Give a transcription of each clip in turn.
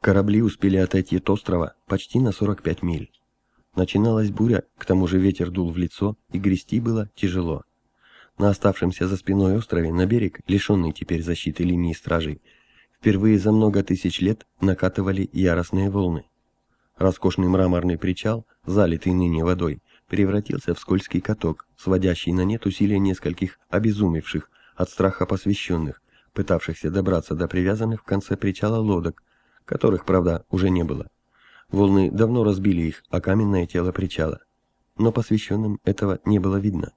Корабли успели отойти от острова почти на 45 миль. Начиналась буря, к тому же ветер дул в лицо, и грести было тяжело. На оставшемся за спиной острове на берег, лишенный теперь защиты линии стражей, впервые за много тысяч лет накатывали яростные волны. Роскошный мраморный причал, залитый ныне водой, превратился в скользкий каток, сводящий на нет усилия нескольких обезумевших от страха посвященных, пытавшихся добраться до привязанных в конце причала лодок, которых, правда, уже не было. Волны давно разбили их, а каменное тело причала. Но посвященным этого не было видно.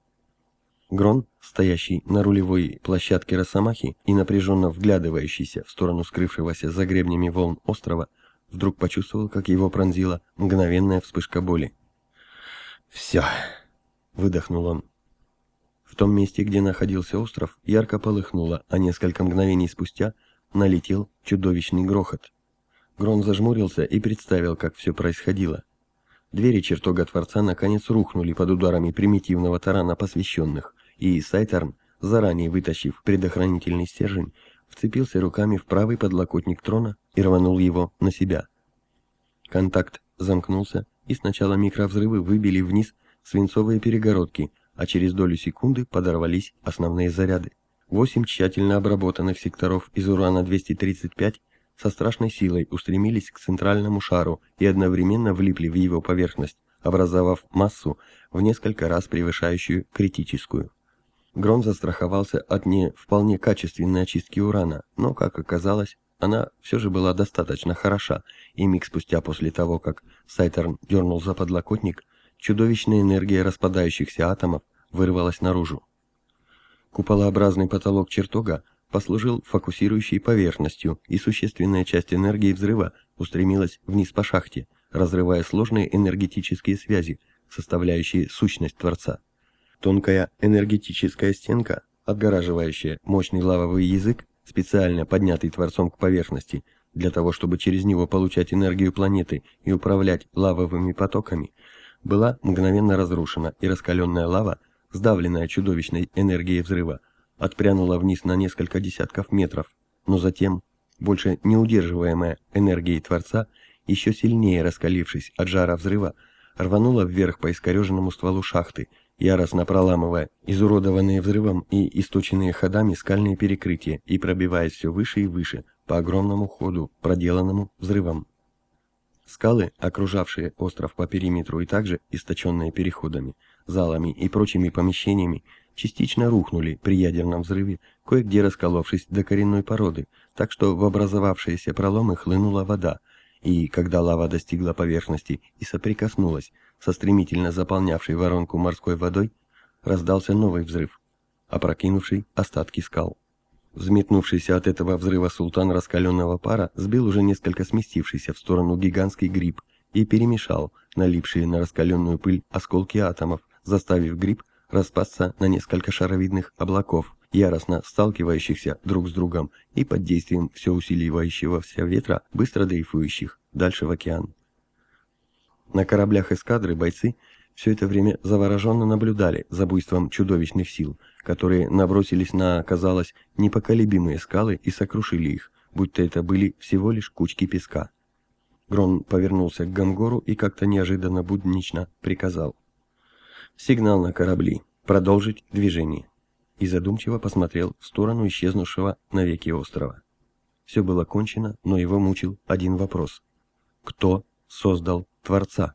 Грон, стоящий на рулевой площадке Росомахи и напряженно вглядывающийся в сторону скрывшегося за гребнями волн острова, вдруг почувствовал, как его пронзила мгновенная вспышка боли. «Все!» — выдохнул он. В том месте, где находился остров, ярко полыхнуло, а несколько мгновений спустя налетел чудовищный грохот. Грон зажмурился и представил, как все происходило. Двери чертога Творца наконец рухнули под ударами примитивного тарана посвященных, и Сайтерн, заранее вытащив предохранительный стержень, вцепился руками в правый подлокотник трона и рванул его на себя. Контакт замкнулся, и сначала микровзрывы выбили вниз свинцовые перегородки, а через долю секунды подорвались основные заряды. Восемь тщательно обработанных секторов из урана-235 со страшной силой устремились к центральному шару и одновременно влипли в его поверхность, образовав массу в несколько раз превышающую критическую. Грон застраховался от не вполне качественной очистки урана, но, как оказалось, она все же была достаточно хороша, и миг спустя после того, как Сайтерн дернул за подлокотник, чудовищная энергия распадающихся атомов вырвалась наружу. Куполообразный потолок чертога послужил фокусирующей поверхностью, и существенная часть энергии взрыва устремилась вниз по шахте, разрывая сложные энергетические связи, составляющие сущность Творца. Тонкая энергетическая стенка, отгораживающая мощный лавовый язык, специально поднятый Творцом к поверхности, для того, чтобы через него получать энергию планеты и управлять лавовыми потоками, была мгновенно разрушена, и раскаленная лава, сдавленная чудовищной энергией взрыва, отпрянула вниз на несколько десятков метров, но затем, больше не удерживаемая энергией Творца, еще сильнее раскалившись от жара взрыва, рванула вверх по искореженному стволу шахты, яростно проламывая изуродованные взрывом и источенные ходами скальные перекрытия и пробиваясь все выше и выше по огромному ходу, проделанному взрывом. Скалы, окружавшие остров по периметру и также источенные переходами, залами и прочими помещениями, частично рухнули при ядерном взрыве, кое-где расколовшись до коренной породы, так что в образовавшиеся проломы хлынула вода, и когда лава достигла поверхности и соприкоснулась со стремительно заполнявшей воронку морской водой, раздался новый взрыв, опрокинувший остатки скал. Взметнувшийся от этого взрыва султан раскаленного пара сбил уже несколько сместившийся в сторону гигантский гриб и перемешал налипшие на раскаленную пыль осколки атомов, заставив гриб распасться на несколько шаровидных облаков, яростно сталкивающихся друг с другом и под действием все усиливающегося ветра, быстро дрейфующих дальше в океан. На кораблях эскадры бойцы все это время завороженно наблюдали за буйством чудовищных сил, которые набросились на, казалось, непоколебимые скалы и сокрушили их, будто это были всего лишь кучки песка. Грон повернулся к Гангору и как-то неожиданно буднично приказал. Сигнал на корабли. Продолжить движение. И задумчиво посмотрел в сторону исчезнувшего навеки острова. Все было кончено, но его мучил один вопрос. Кто создал Творца?